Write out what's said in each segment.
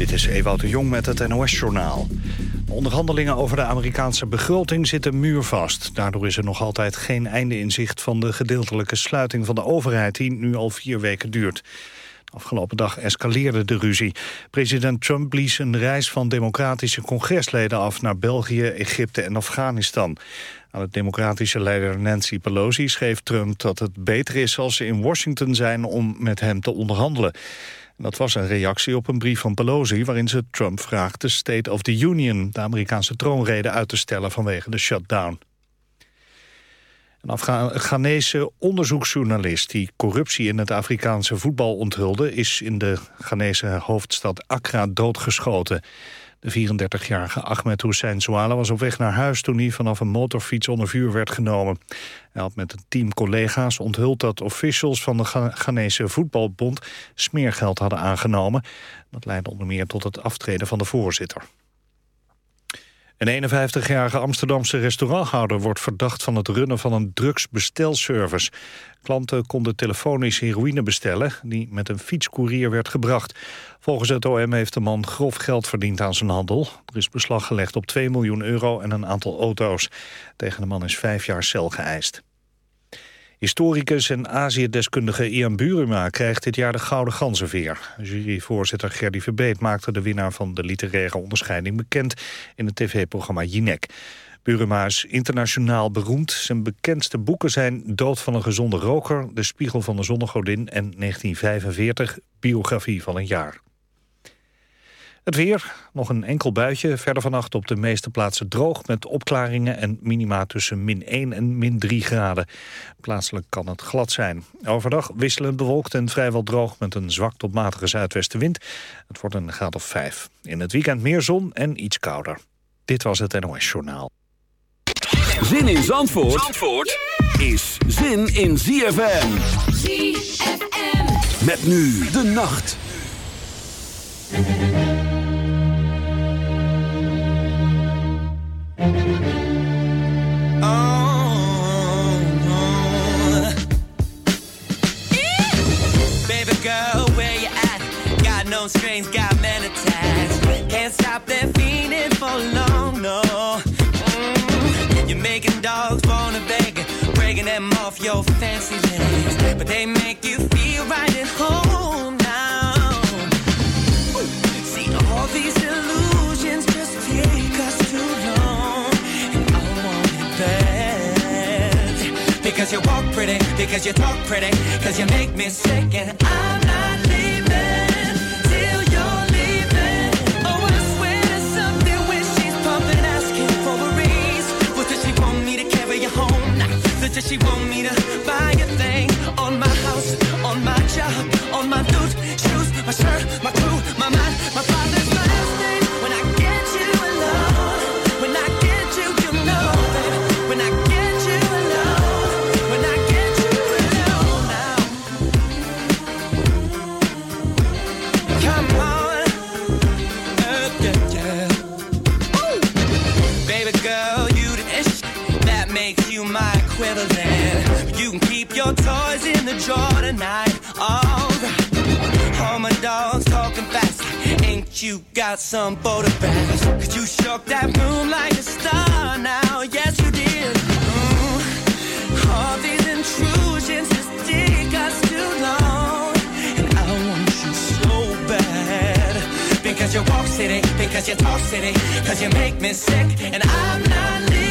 Dit is Ewout de Jong met het NOS-journaal. Onderhandelingen over de Amerikaanse begroting zitten muurvast. Daardoor is er nog altijd geen einde in zicht van de gedeeltelijke sluiting van de overheid... die nu al vier weken duurt. Afgelopen dag escaleerde de ruzie. President Trump blies een reis van democratische congresleden af... naar België, Egypte en Afghanistan. Aan de democratische leider Nancy Pelosi schreef Trump dat het beter is als ze in Washington zijn om met hem te onderhandelen. Dat was een reactie op een brief van Pelosi... waarin ze Trump vraagt de State of the Union... de Amerikaanse troonrede uit te stellen vanwege de shutdown. Een Ghanese onderzoeksjournalist die corruptie in het Afrikaanse voetbal onthulde... is in de Ghanese hoofdstad Accra doodgeschoten. De 34-jarige Ahmed Hussein Zouala was op weg naar huis... toen hij vanaf een motorfiets onder vuur werd genomen. Hij had met een team collega's onthuld dat officials... van de Ghanese voetbalbond smeergeld hadden aangenomen. Dat leidde onder meer tot het aftreden van de voorzitter. Een 51-jarige Amsterdamse restauranthouder wordt verdacht van het runnen van een drugsbestelservice. Klanten konden telefonisch heroïne bestellen, die met een fietscourier werd gebracht. Volgens het OM heeft de man grof geld verdiend aan zijn handel. Er is beslag gelegd op 2 miljoen euro en een aantal auto's. Tegen de man is vijf jaar cel geëist. Historicus en Azië-deskundige Ian Buruma krijgt dit jaar de Gouden Ganzenveer. Juryvoorzitter Gerdy Verbeet maakte de winnaar van de literaire onderscheiding bekend in het tv-programma Jinek. Buruma is internationaal beroemd. Zijn bekendste boeken zijn Dood van een gezonde roker, De Spiegel van de Zonnegodin en 1945, Biografie van een jaar. Het weer, nog een enkel buitje. Verder vannacht op de meeste plaatsen droog met opklaringen en minima tussen min 1 en min 3 graden. Plaatselijk kan het glad zijn. Overdag wisselend bewolkt en vrijwel droog met een zwak tot matige zuidwestenwind. Het wordt een graad of 5. In het weekend meer zon en iets kouder. Dit was het NOS Journaal. Zin in Zandvoort, Zandvoort is zin in ZFM. ZFM. Met nu de nacht. Your fancy legs, but they make you feel right at home Cause you walk pretty, because you talk pretty, cause you make me sick and I'm not leaving till you're leaving. Oh, I swear there's something when she's pumping, asking for a raise. What does she want me to carry you home? Nah, does she want me to? Drawer tonight. Alright. All my dogs talking fast. Ain't you got some photographs? Cause you shook that room like a star now. Yes, you did. Mm. All these intrusions just take us too long. And I want you so bad. Because you walk city, because you talk city, because you make me sick. And I'm not leaving.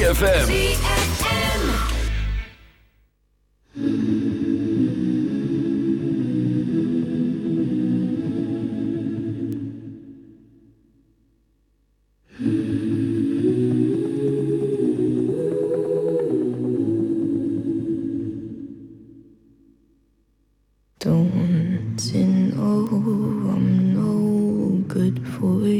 ZFM. Don't you oh, know I'm no good for you?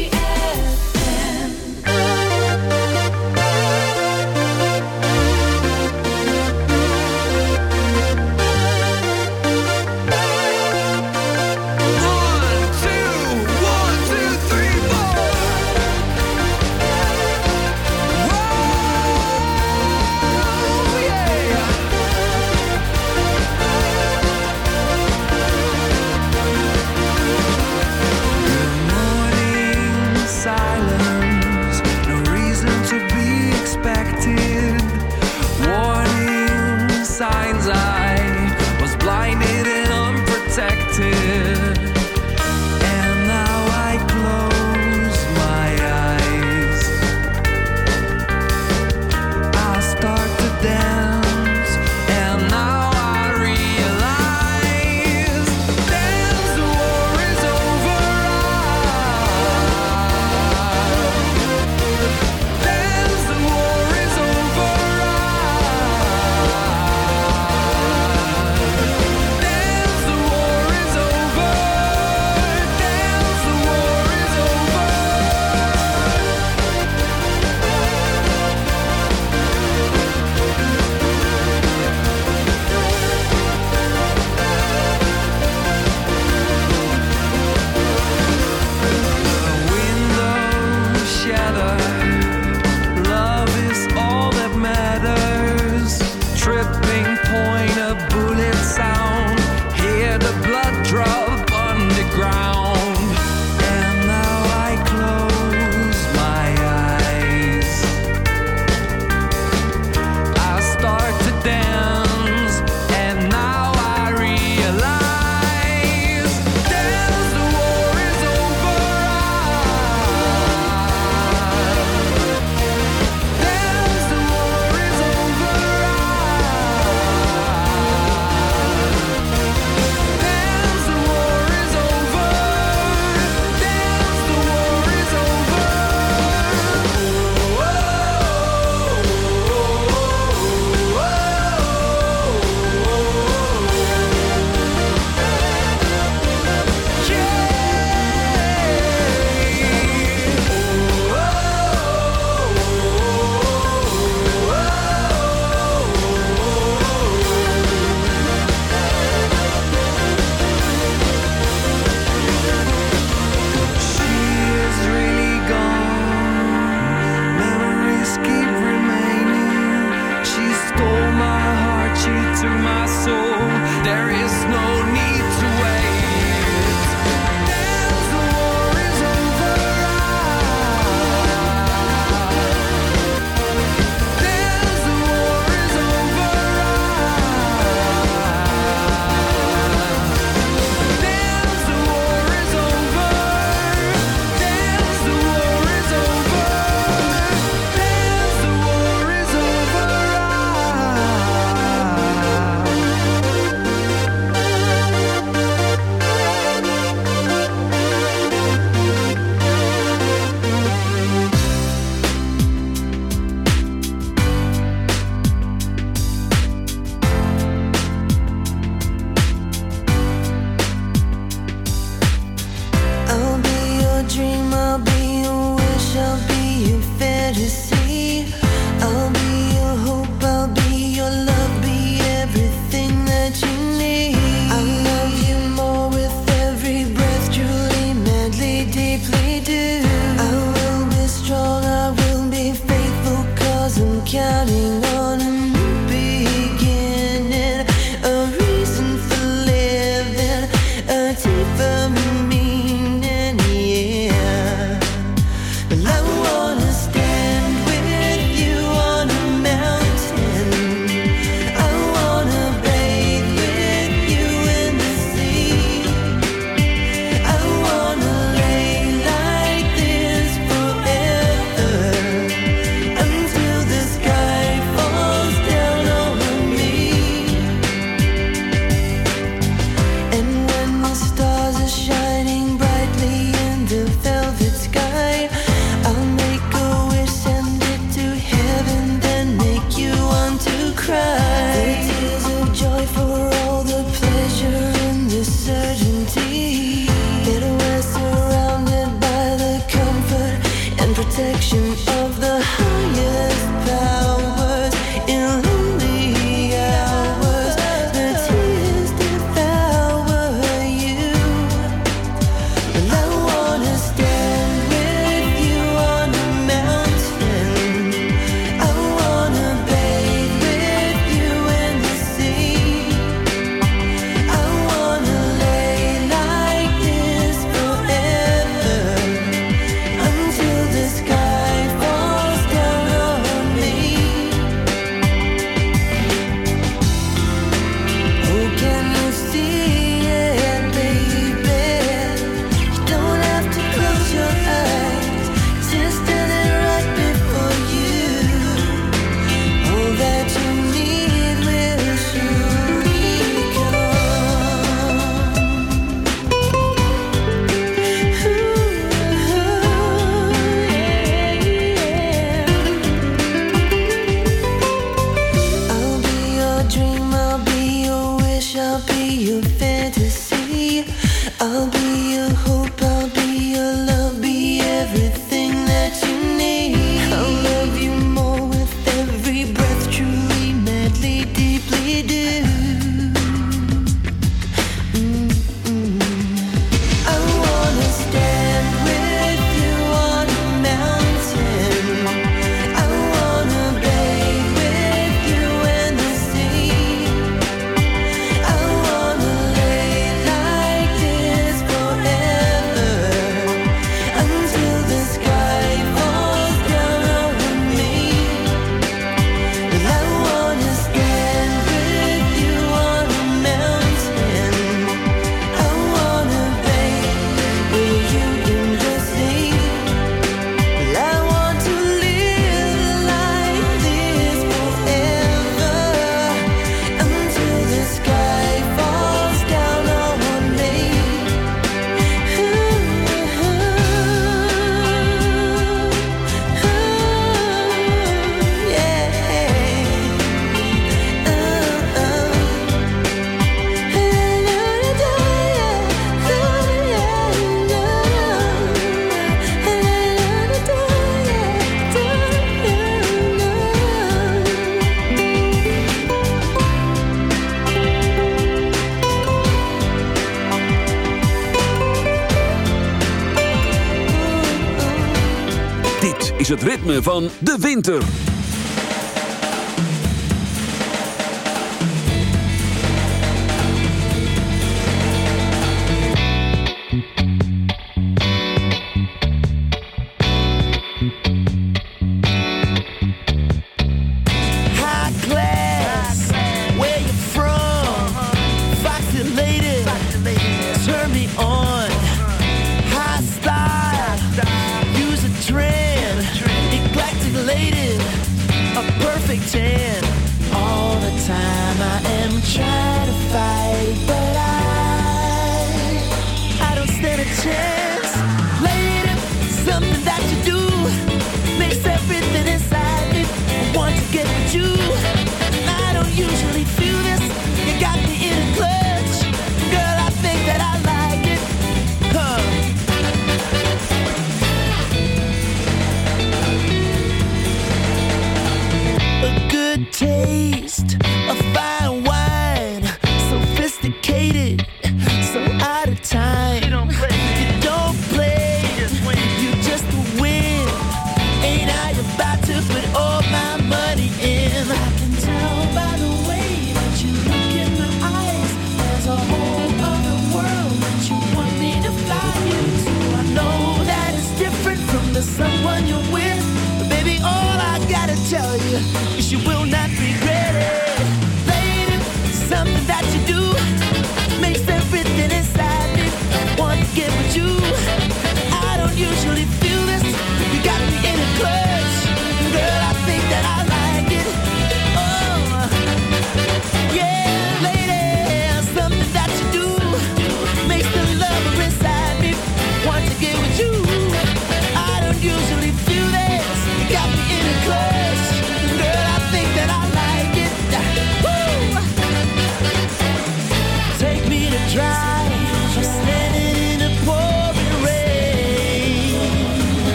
Van de winter.